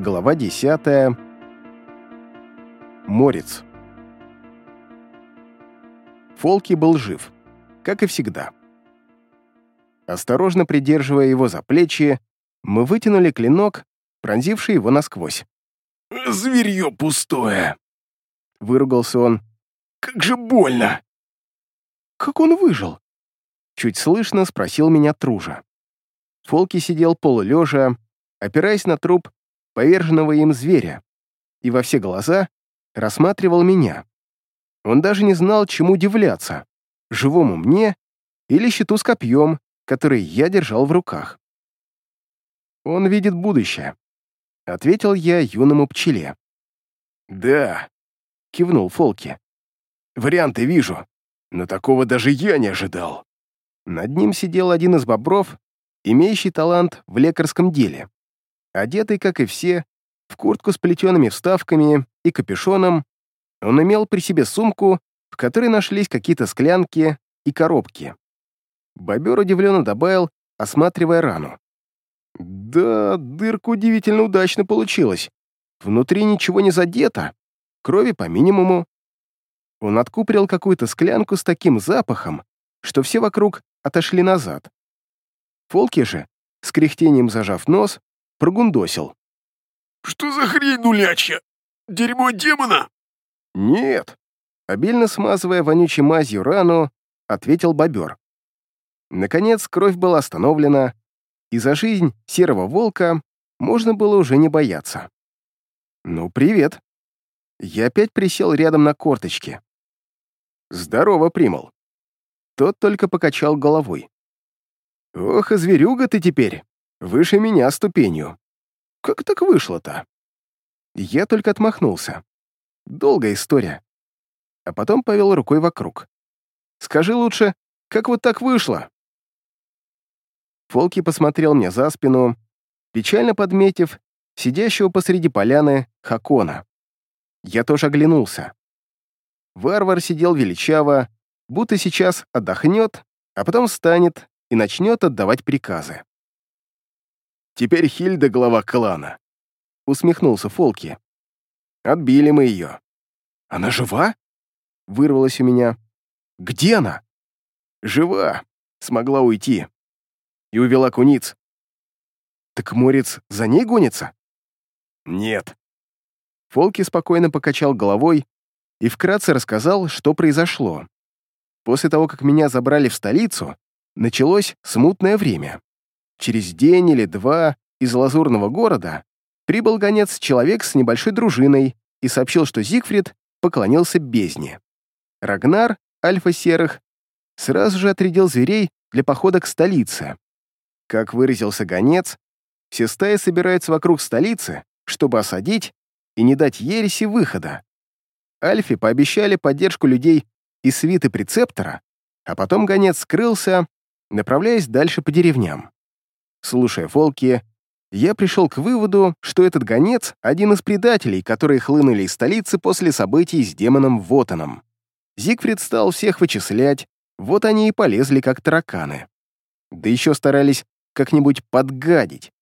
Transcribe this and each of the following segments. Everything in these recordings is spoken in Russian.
Глава 10. Морец. Фолки был жив, как и всегда. Осторожно придерживая его за плечи, мы вытянули клинок, пронзивший его насквозь. «Зверье пустое!» — выругался он. «Как же больно!» «Как он выжил?» — чуть слышно спросил меня Тружа. Фолки сидел полулежа, опираясь на труп поверженного им зверя, и во все глаза рассматривал меня. Он даже не знал, чему удивляться — живому мне или щиту с копьем, который я держал в руках. «Он видит будущее», — ответил я юному пчеле. «Да», — кивнул Фолки. «Варианты вижу, но такого даже я не ожидал». Над ним сидел один из бобров, имеющий талант в лекарском деле. Одетый, как и все, в куртку с плетеными вставками и капюшоном, он имел при себе сумку, в которой нашлись какие-то склянки и коробки. Бобер удивленно добавил, осматривая рану. «Да, дырка удивительно удачно получилась. Внутри ничего не задето, крови по минимуму». Он откуприл какую-то склянку с таким запахом, что все вокруг отошли назад. Фолки же, с кряхтением зажав нос, прогундосил. «Что за хрень нулячья? Дерьмо демона?» «Нет», — обильно смазывая вонючей мазью рану, ответил бобер. Наконец кровь была остановлена, и за жизнь серого волка можно было уже не бояться. «Ну, привет». Я опять присел рядом на корточке. «Здорово, Примал». Тот только покачал головой. «Ох, и зверюга ты теперь!» Выше меня ступенью. Как так вышло-то? Я только отмахнулся. Долгая история. А потом повел рукой вокруг. Скажи лучше, как вот так вышло? Фолки посмотрел мне за спину, печально подметив сидящего посреди поляны Хакона. Я тоже оглянулся. Варвар сидел величаво, будто сейчас отдохнет, а потом встанет и начнет отдавать приказы. Теперь Хильда глава клана. Усмехнулся Фолки. Отбили мы ее. Она жива? Вырвалась у меня. Где она? Жива. Смогла уйти. И увела куниц. Так Морец за ней гонится? Нет. Фолки спокойно покачал головой и вкратце рассказал, что произошло. После того, как меня забрали в столицу, началось смутное время. Через день или два из лазурного города прибыл гонец-человек с небольшой дружиной и сообщил, что Зигфрид поклонился бездне. Рагнар, альфа серых, сразу же отрядил зверей для похода к столице. Как выразился гонец, все стаи собираются вокруг столицы, чтобы осадить и не дать ереси выхода. Альфе пообещали поддержку людей из свиты прецептора, а потом гонец скрылся, направляясь дальше по деревням. Слушая Фолки, я пришел к выводу, что этот гонец — один из предателей, которые хлынули из столицы после событий с демоном Вотаном. Зигфрид стал всех вычислять, вот они и полезли как тараканы. Да еще старались как-нибудь подгадить.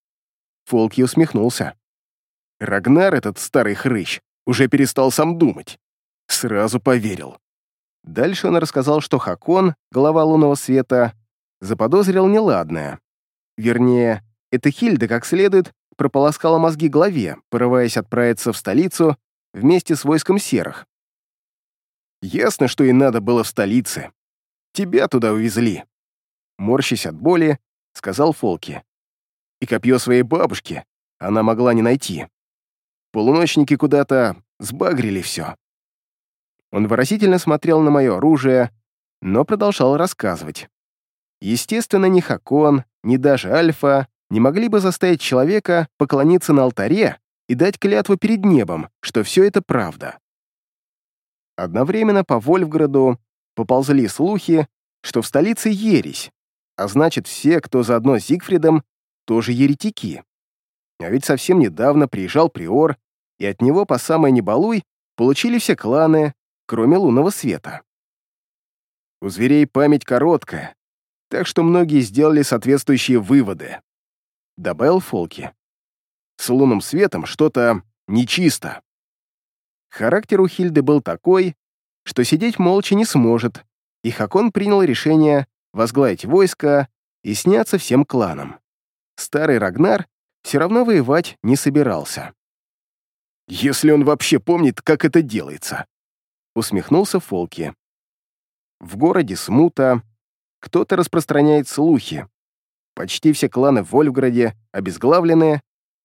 Фолки усмехнулся. Рагнар, этот старый хрыщ, уже перестал сам думать. Сразу поверил. Дальше он рассказал, что Хакон, глава лунного света, заподозрил неладное. Вернее, эта Хильда как следует прополоскала мозги главе, порываясь отправиться в столицу вместе с войском серых. Ясно, что и надо было в столице. Тебя туда увезли. Морщась от боли, сказал Фолки. И копье своей бабушки она могла не найти. Полуночники куда-то сбагрили все. Он выразительно смотрел на мое оружие, но продолжал рассказывать. Естественно, ни Хакон, ни даже Альфа не могли бы заставить человека поклониться на алтаре и дать клятву перед небом, что все это правда. Одновременно по Вольфграду поползли слухи, что в столице ересь, а значит, все, кто заодно с Зигфридом, тоже еретики. А ведь совсем недавно приезжал приор, и от него по самой небалуй получили все кланы, кроме лунного света. У зверей память короткая, так что многие сделали соответствующие выводы. Добавил Фолки. С лунным светом что-то нечисто. Характер у Хильды был такой, что сидеть молча не сможет, и Хакон принял решение возглавить войско и сняться всем кланам. Старый Рагнар все равно воевать не собирался. «Если он вообще помнит, как это делается», — усмехнулся Фолки. В городе смута, кто-то распространяет слухи. Почти все кланы в Вольфграде обезглавлены,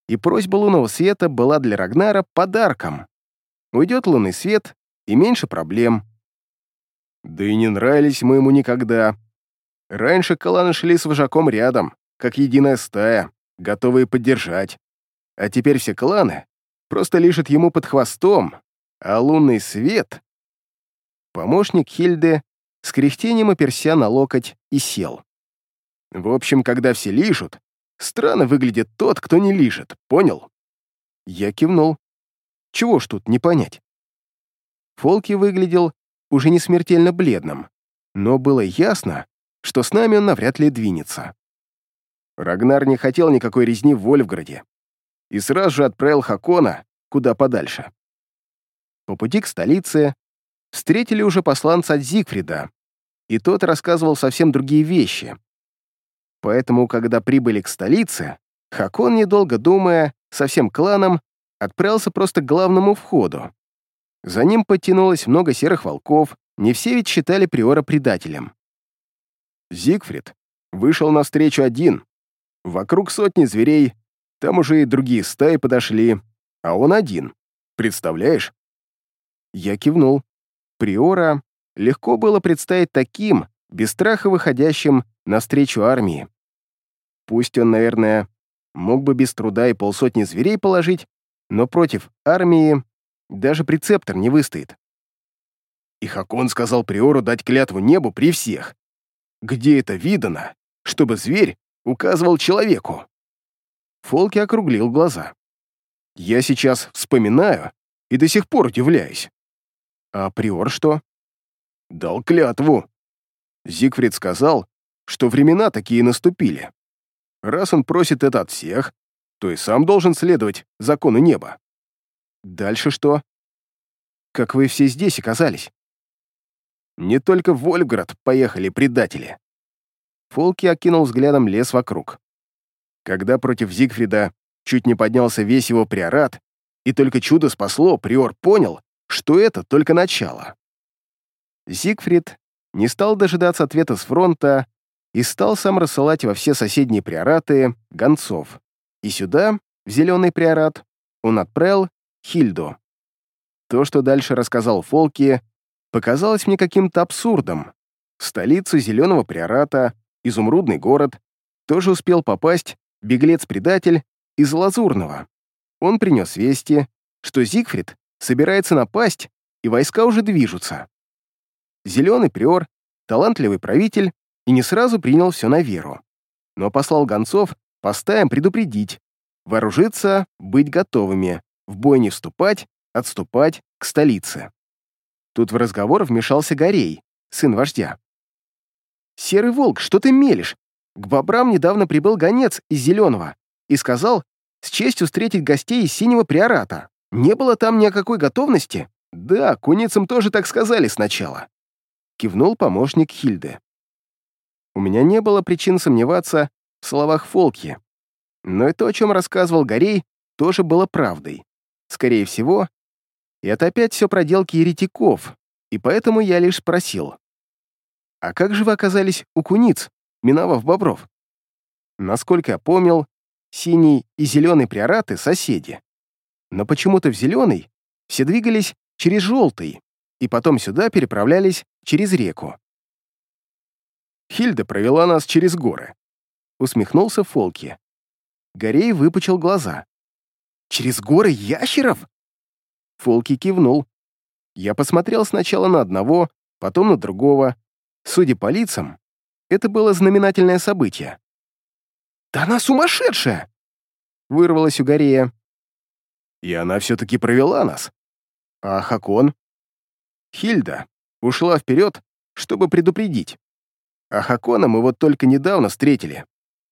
и просьба лунного света была для Рагнара подарком. Уйдет лунный свет, и меньше проблем. Да и не нравились мы ему никогда. Раньше кланы шли с вожаком рядом, как единая стая, готовые поддержать. А теперь все кланы просто лишат ему под хвостом, а лунный свет... Помощник Хильды с кряхтением оперся на локоть и сел. В общем, когда все лижут, странно выглядит тот, кто не лижет, понял? Я кивнул. Чего ж тут не понять? Фолки выглядел уже не смертельно бледным, но было ясно, что с нами он навряд ли двинется. Рагнар не хотел никакой резни в Вольфграде и сразу же отправил Хакона куда подальше. По пути к столице встретили уже посланца от Зигфрида, и тот рассказывал совсем другие вещи. Поэтому, когда прибыли к столице, Хакон, недолго думая, со всем кланом отправился просто к главному входу. За ним подтянулось много серых волков, не все ведь считали Приора предателем. Зигфрид вышел навстречу один. Вокруг сотни зверей, там уже и другие стаи подошли, а он один. Представляешь? Я кивнул. Приора легко было представить таким, без страха выходящим навстречу армии. Пусть он, наверное, мог бы без труда и полсотни зверей положить, но против армии даже прецептор не выстоит. И Хакон сказал Приору дать клятву небу при всех. Где это видано, чтобы зверь указывал человеку? Фолки округлил глаза. Я сейчас вспоминаю и до сих пор удивляюсь. А Приор что? Дал клятву. Зигфрид сказал, что времена такие наступили. Раз он просит это от всех, то и сам должен следовать закону неба. Дальше что? Как вы все здесь оказались? Не только в Вольфград поехали предатели. Фолки окинул взглядом лес вокруг. Когда против Зигфрида чуть не поднялся весь его приорат, и только чудо спасло, приор понял, что это только начало. Зигфрид не стал дожидаться ответа с фронта и стал сам рассылать во все соседние приораты гонцов. И сюда, в Зеленый приорат, он отправил Хильду. То, что дальше рассказал Фолки, показалось мне каким-то абсурдом. Столицу Зеленого приората, изумрудный город, тоже успел попасть беглец-предатель из Лазурного. Он принес вести, что Зигфрид собирается напасть, и войска уже движутся. Зеленый приор, талантливый правитель, и не сразу принял все на веру, но послал гонцов по стаям предупредить, вооружиться, быть готовыми, в бой не вступать, отступать к столице. Тут в разговор вмешался Горей, сын вождя. «Серый волк, что ты мелешь? К бобрам недавно прибыл гонец из Зеленого и сказал с честью встретить гостей из Синего Приората. Не было там ни о какой готовности?» «Да, куницам тоже так сказали сначала», — кивнул помощник Хильды. У меня не было причин сомневаться в словах Фолки, но и то, о чем рассказывал Горей, тоже было правдой. Скорее всего, это опять все проделки еретиков, и поэтому я лишь спросил. «А как же вы оказались у куниц, миновав бобров?» Насколько я помнил, синий и зеленый приораты — соседи. Но почему-то в зеленый все двигались через желтый, и потом сюда переправлялись через реку. Хильда провела нас через горы. Усмехнулся Фолки. Горей выпучил глаза. «Через горы ящеров?» Фолки кивнул. Я посмотрел сначала на одного, потом на другого. Судя по лицам, это было знаменательное событие. «Да она сумасшедшая!» Вырвалась у Горея. И она все-таки провела нас. А Хакон? Хильда ушла вперед, чтобы предупредить. А Хакона мы вот только недавно встретили.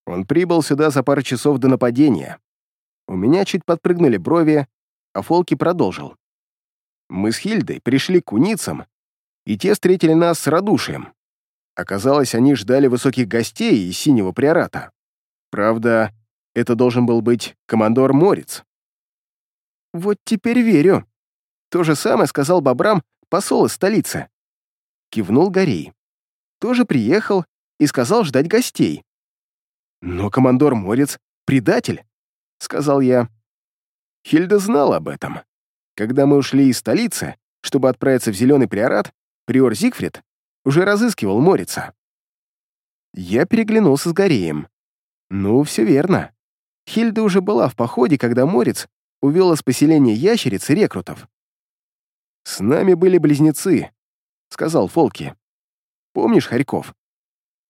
Он прибыл сюда за пару часов до нападения. У меня чуть подпрыгнули брови, а Фолки продолжил. Мы с Хильдой пришли к куницам, и те встретили нас с радушием. Оказалось, они ждали высоких гостей из синего приората. Правда, это должен был быть командор Морец. Вот теперь верю. То же самое сказал бобрам посол из столицы. Кивнул Горей. Тоже приехал и сказал ждать гостей. Но командор Морец — предатель, сказал я. Хильда знала об этом. Когда мы ушли из столицы, чтобы отправиться в Зеленый Приорат, приор Зигфрид уже разыскивал Морица. Я переглянулся с Гореем. Ну, все верно. Хильда уже была в походе, когда Морец увел из поселения ящериц и рекрутов. «С нами были близнецы», — сказал Фолки. «Помнишь Харьков?»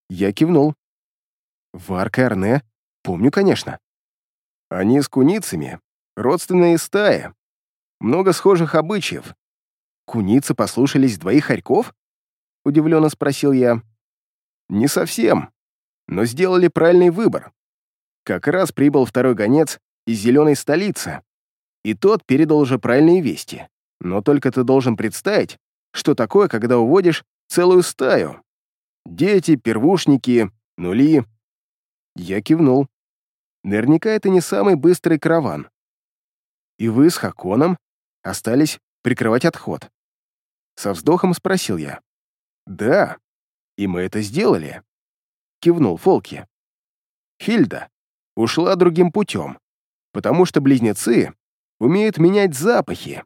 Я кивнул. «Варка и Арне? Помню, конечно. Они с куницами, родственные стаи. Много схожих обычаев. Куницы послушались двоих хорьков? Удивленно спросил я. Не совсем, но сделали правильный выбор. Как раз прибыл второй гонец из зеленой столицы, и тот передал уже правильные вести. Но только ты должен представить, что такое, когда уводишь целую стаю. Дети, первушники, нули. Я кивнул. Наверняка это не самый быстрый караван. И вы с Хаконом остались прикрывать отход. Со вздохом спросил я. «Да, и мы это сделали», — кивнул Фолки. Хильда ушла другим путем, потому что близнецы умеют менять запахи,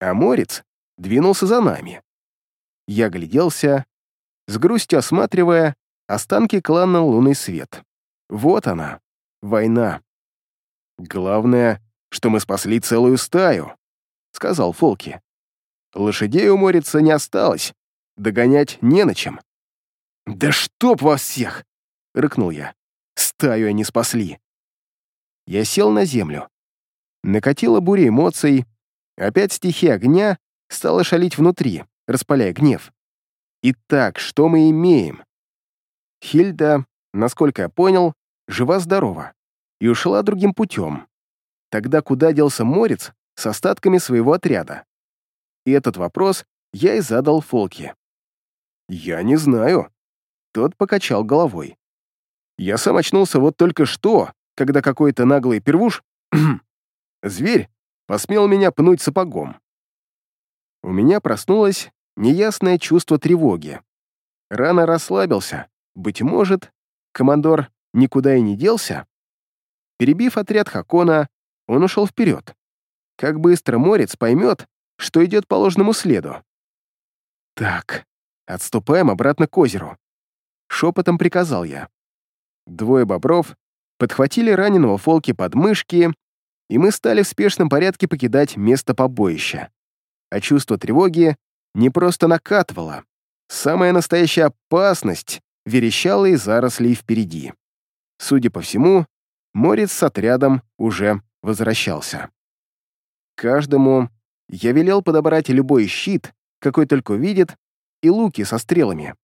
а Морец двинулся за нами. Я гляделся, с грустью осматривая останки клана «Лунный свет». Вот она, война. Главное, что мы спасли целую стаю, сказал Фолки. Лошадей у Морица не осталось, догонять не на чем. «Да чтоб вас всех!» — рыкнул я. «Стаю они спасли!» Я сел на землю. Накатила буря эмоций, опять стихия огня стала шалить внутри, распаляя гнев. Итак, что мы имеем? Хильда, насколько я понял, жива-здорова и ушла другим путем. Тогда куда делся Морец с остатками своего отряда? И этот вопрос я и задал Фолке. «Я не знаю». Тот покачал головой. «Я сам очнулся вот только что, когда какой-то наглый первуш, зверь, посмел меня пнуть сапогом. У меня проснулось неясное чувство тревоги. Рано расслабился. Быть может, командор никуда и не делся? Перебив отряд Хакона, он ушел вперед. Как быстро Морец поймет, что идет по ложному следу. Так, отступаем обратно к озеру. Шепотом приказал я. Двое бобров подхватили раненого Фолки под мышки, и мы стали в спешном порядке покидать место побоища. А чувство тревоги не просто накатывало. Самая настоящая опасность верещала из зарослей впереди. Судя по всему, Морец с отрядом уже возвращался. Каждому я велел подобрать любой щит, какой только увидит, и луки со стрелами.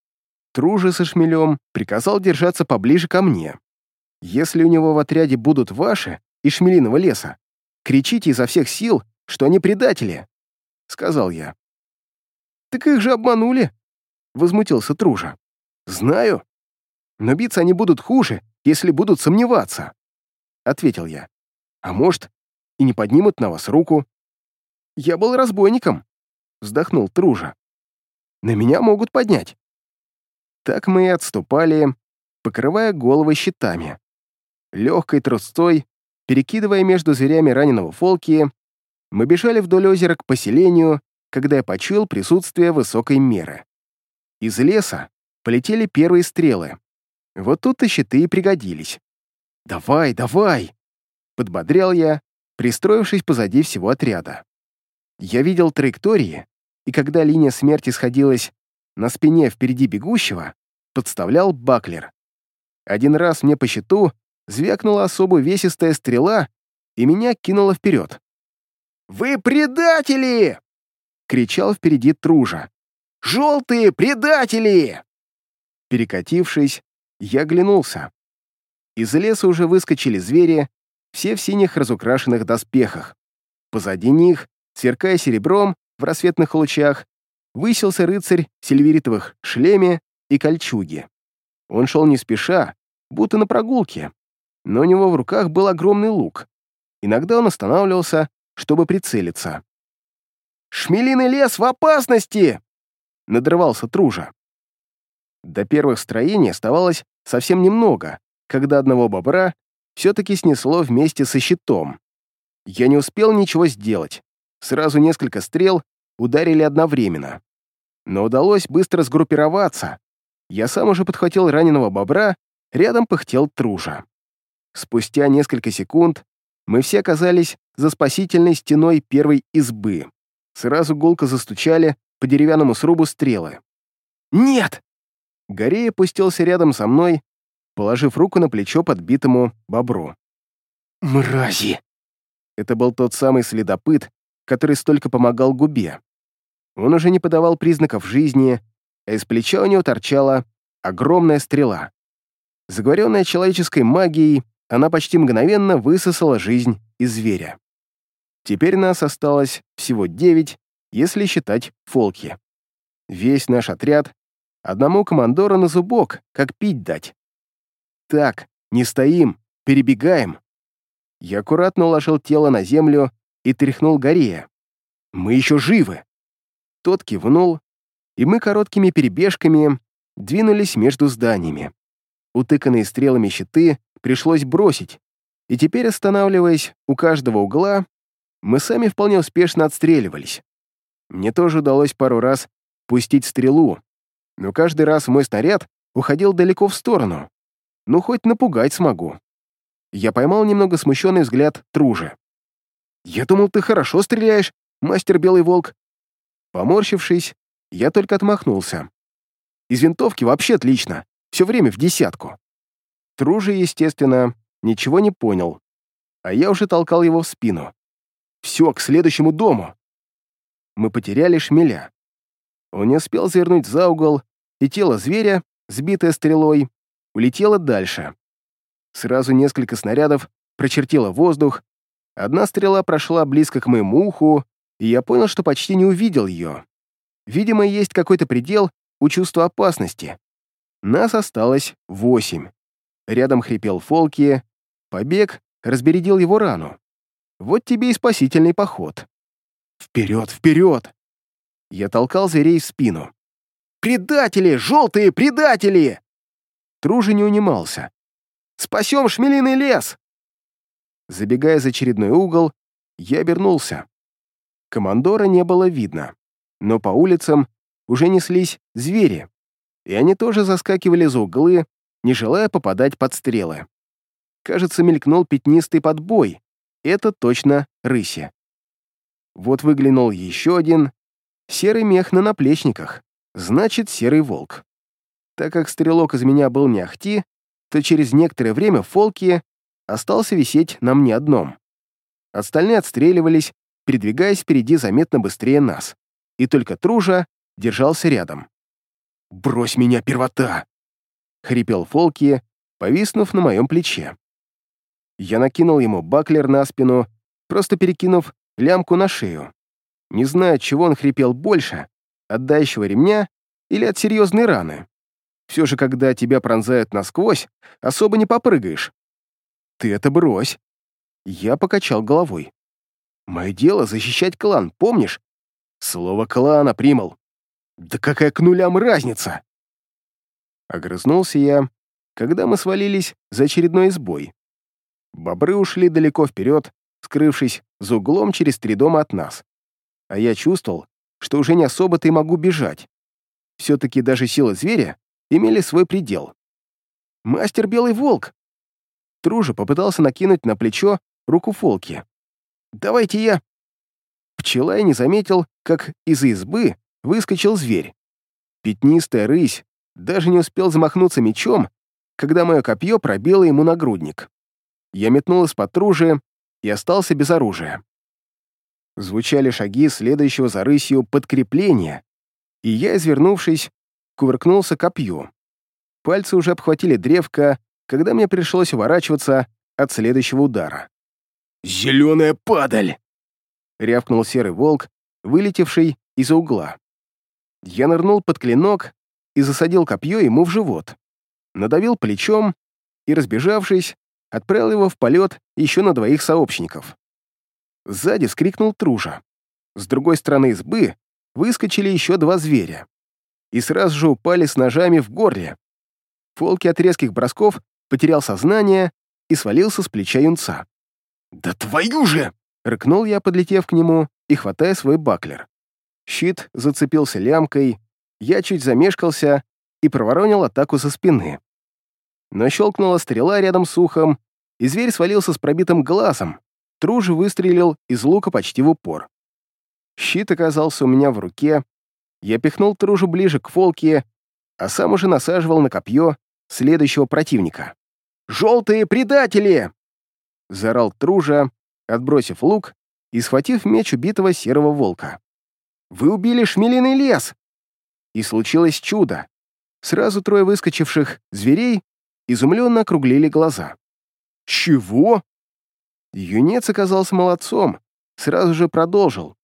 Тружи со шмелем приказал держаться поближе ко мне. Если у него в отряде будут ваши и шмелиного леса, кричите изо всех сил, что они предатели, — сказал я. «Так их же обманули», — возмутился Тружа. «Знаю. Но биться они будут хуже, если будут сомневаться», — ответил я. «А может, и не поднимут на вас руку». «Я был разбойником», — вздохнул Тружа. «На меня могут поднять». Так мы и отступали, покрывая головы щитами. Легкой трустой, перекидывая между зверями раненого Фолки, мы бежали вдоль озера к поселению, когда я почуял присутствие высокой меры. Из леса полетели первые стрелы. Вот тут и щиты и пригодились. «Давай, давай!» — подбодрял я, пристроившись позади всего отряда. Я видел траектории, и когда линия смерти сходилась на спине впереди бегущего, подставлял баклер. Один раз мне по щиту звякнула особо весистая стрела, и меня кинуло вперед. «Вы предатели!» — кричал впереди Тружа. «Желтые предатели!» Перекатившись, я оглянулся. Из леса уже выскочили звери, все в синих разукрашенных доспехах. Позади них, сверкая серебром в рассветных лучах, высился рыцарь в сильверитовых шлеме и кольчуге. Он шел не спеша, будто на прогулке, но у него в руках был огромный лук. Иногда он останавливался, чтобы прицелиться. «Шмелиный лес в опасности!» — надрывался Тружа. До первых строений оставалось совсем немного, когда одного бобра все-таки снесло вместе со щитом. Я не успел ничего сделать. Сразу несколько стрел ударили одновременно. Но удалось быстро сгруппироваться. Я сам уже подхватил раненого бобра, рядом пыхтел Тружа. Спустя несколько секунд мы все оказались за спасительной стеной первой избы. Сразу гулко застучали по деревянному срубу стрелы. «Нет!» Горея пустился рядом со мной, положив руку на плечо подбитому бобру. «Мрази!» Это был тот самый следопыт, который столько помогал губе. Он уже не подавал признаков жизни, а из плеча у него торчала огромная стрела. Заговоренная человеческой магией, она почти мгновенно высосала жизнь из зверя. Теперь нас осталось всего девять, если считать фолки. Весь наш отряд одному командору на зубок, как пить дать. Так, не стоим, перебегаем. Я аккуратно уложил тело на землю и тряхнул Горея. Мы еще живы. Тот кивнул, и мы короткими перебежками двинулись между зданиями. Утыканные стрелами щиты пришлось бросить, и теперь, останавливаясь у каждого угла, мы сами вполне успешно отстреливались. Мне тоже удалось пару раз пустить стрелу, но каждый раз мой снаряд уходил далеко в сторону. Ну, хоть напугать смогу. Я поймал немного смущенный взгляд Тружи. «Я думал, ты хорошо стреляешь, мастер Белый Волк». Поморщившись, я только отмахнулся. «Из винтовки вообще отлично, все время в десятку». Тружи, естественно, ничего не понял, а я уже толкал его в спину. «Все, к следующему дому!» Мы потеряли шмеля. Он не успел завернуть за угол, и тело зверя, сбитое стрелой, улетело дальше. Сразу несколько снарядов прочертило воздух, одна стрела прошла близко к моему уху, и я понял, что почти не увидел ее. Видимо, есть какой-то предел у чувства опасности. Нас осталось восемь. Рядом хрипел Фолки, побег разбередил его рану. Вот тебе и спасительный поход. Вперед, вперед! Я толкал зверей в спину. «Предатели! Желтые предатели!» Тружи не унимался. «Спасем шмелиный лес!» Забегая за очередной угол, я обернулся. Командора не было видно, но по улицам уже неслись звери, и они тоже заскакивали за углы, не желая попадать под стрелы. Кажется, мелькнул пятнистый подбой. Это точно рыси. Вот выглянул еще один. Серый мех на наплечниках. Значит, серый волк. Так как стрелок из меня был не ахти, то через некоторое время Фолки остался висеть на мне одном. Остальные отстреливались, передвигаясь впереди заметно быстрее нас. И только Тружа держался рядом. «Брось меня, первота!» — хрипел Фолки, повиснув на моем плече. Я накинул ему баклер на спину, просто перекинув лямку на шею. Не знаю, чего он хрипел больше, от дающего ремня или от серьезной раны. Все же, когда тебя пронзают насквозь, особо не попрыгаешь. Ты это брось. Я покачал головой. Мое дело — защищать клан, помнишь? Слово клана примал. Да какая к нулям разница? Огрызнулся я, когда мы свалились за очередной избой. Бобры ушли далеко вперед, скрывшись за углом через три дома от нас. А я чувствовал, что уже не особо-то и могу бежать. Все-таки даже силы зверя имели свой предел. «Мастер Белый Волк!» Тружа попытался накинуть на плечо руку Фолки. «Давайте я...» Пчела и не заметил, как из избы выскочил зверь. Пятнистая рысь даже не успел замахнуться мечом, когда мое копье пробило ему нагрудник. Я метнул из-под тружи и остался без оружия. Звучали шаги следующего за рысью подкрепления, и я, извернувшись, кувыркнулся копью. Пальцы уже обхватили древко, когда мне пришлось уворачиваться от следующего удара. «Зеленая падаль!» — рявкнул серый волк, вылетевший из-за угла. Я нырнул под клинок и засадил копье ему в живот, надавил плечом и, разбежавшись, отправил его в полет еще на двоих сообщников. Сзади скрикнул Тружа. С другой стороны избы выскочили еще два зверя и сразу же упали с ножами в горле. Фолки от резких бросков потерял сознание и свалился с плеча юнца. «Да твою же!» — рыкнул я, подлетев к нему и хватая свой баклер. Щит зацепился лямкой, я чуть замешкался и проворонил атаку со спины. Но щелкнула стрела рядом с ухом, и зверь свалился с пробитым глазом. Тружи выстрелил из лука почти в упор. Щит оказался у меня в руке, я пихнул Тружу ближе к Фолке, а сам уже насаживал на копье следующего противника. «Желтые предатели!» — заорал Тружа, отбросив лук и схватив меч убитого серого волка. «Вы убили шмелиный лес!» И случилось чудо. Сразу трое выскочивших зверей изумленно округлили глаза. «Чего?» Юнец оказался молодцом, сразу же продолжил.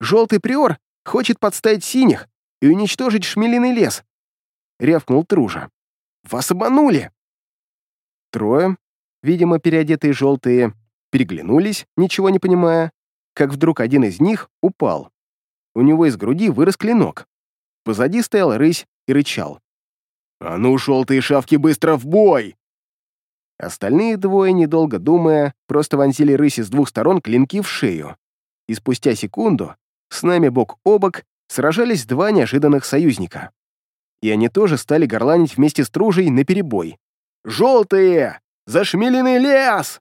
«Желтый приор хочет подставить синих и уничтожить шмелиный лес», — рявкнул Тружа. «Вас обманули!» Трое, видимо, переодетые желтые, переглянулись, ничего не понимая, как вдруг один из них упал. У него из груди вырос клинок. Позади стоял рысь и рычал. «А ну, желтые шавки, быстро в бой!» Остальные двое, недолго думая, просто вонзили рыси с двух сторон клинки в шею. И спустя секунду с нами бок о бок сражались два неожиданных союзника. И они тоже стали горланить вместе с Тружей наперебой. «Желтые! Зашмеленный лес!»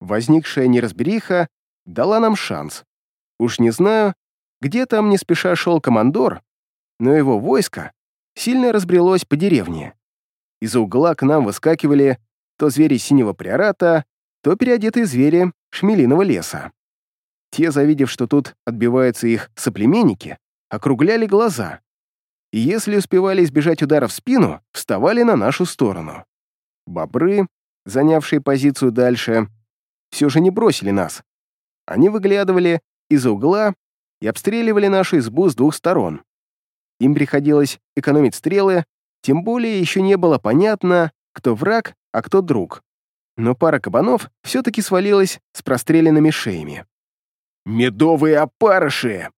Возникшая неразбериха дала нам шанс. Уж не знаю, где там не спеша шел командор, но его войско сильно разбрелось по деревне. Из-за угла к нам выскакивали то звери синего приората, то переодетые звери шмелиного леса. Те, завидев, что тут отбиваются их соплеменники, округляли глаза. И если успевали избежать удара в спину, вставали на нашу сторону. Бобры, занявшие позицию дальше, все же не бросили нас. Они выглядывали из-за угла и обстреливали нашу избу с двух сторон. Им приходилось экономить стрелы, тем более еще не было понятно, кто враг, а кто друг. Но пара кабанов все-таки свалилась с простреленными шеями. «Медовые опарыши!»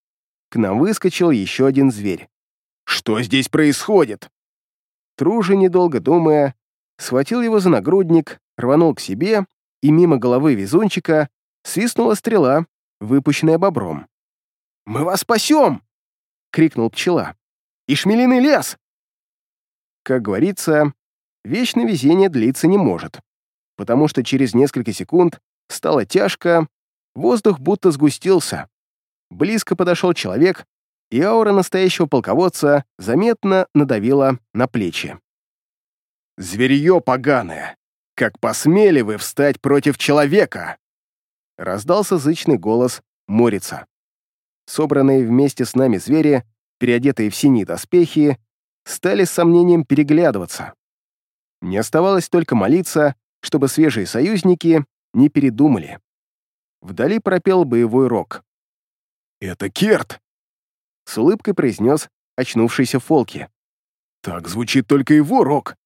К нам выскочил еще один зверь. «Что здесь происходит?» Тружи, недолго думая, схватил его за нагрудник, рванул к себе, и мимо головы везунчика свистнула стрела, выпущенная бобром. «Мы вас спасем!» — крикнул пчела. «И шмелиный лес!» Как говорится, вечное везение длиться не может, потому что через несколько секунд стало тяжко, Воздух будто сгустился. Близко подошел человек, и аура настоящего полководца заметно надавила на плечи. «Зверье поганое! Как посмели вы встать против человека!» Раздался зычный голос Морица. Собранные вместе с нами звери, переодетые в синие доспехи, стали с сомнением переглядываться. Не оставалось только молиться, чтобы свежие союзники не передумали. Вдали пропел боевой рог. «Это Керт!» С улыбкой произнес очнувшийся Фолки. «Так звучит только его рог.